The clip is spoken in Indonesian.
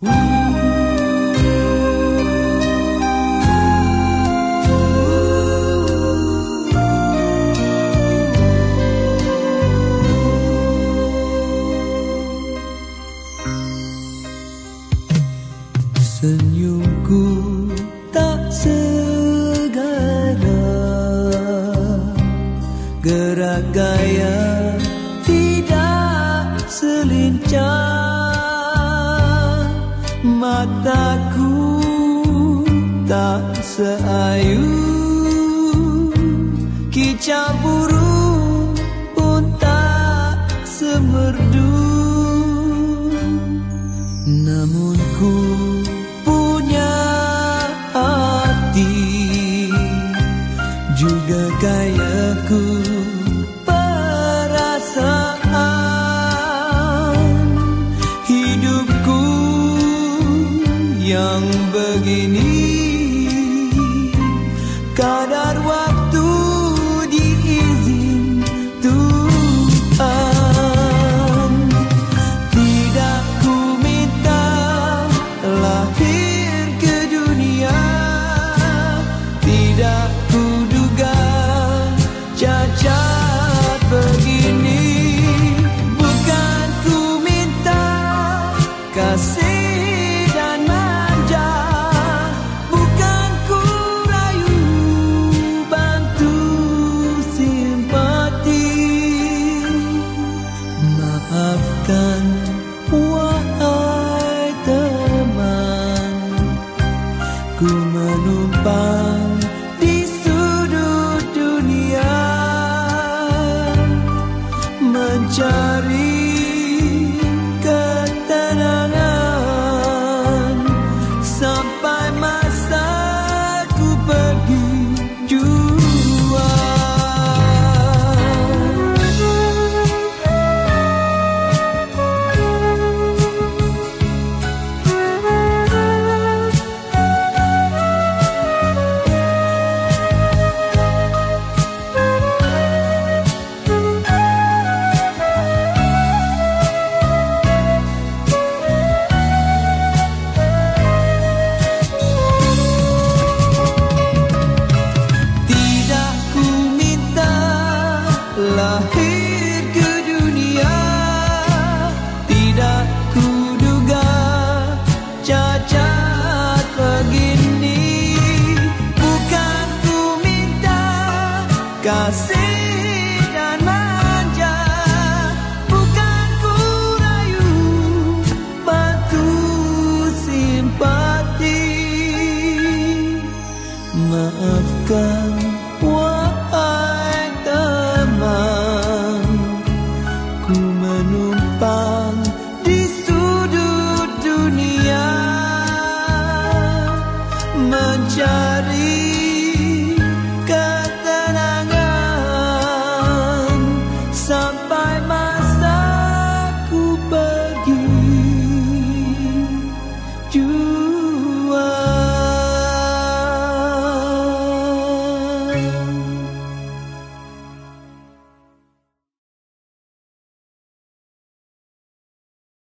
Senyumku tak segera Gerak gaya tidak selincah Mataku tak seayu. Kicau burung pun tak semerdu. Namun ku juga kayaku yang begini. Kadar waktu diizin Tuhan tidak ku minta lahir ke dunia. Tidak ku cacat begini. Bukan ku minta kasih Maafkan wahai kasih dan manja. Bukan ku rayu batu simpati. Maafkan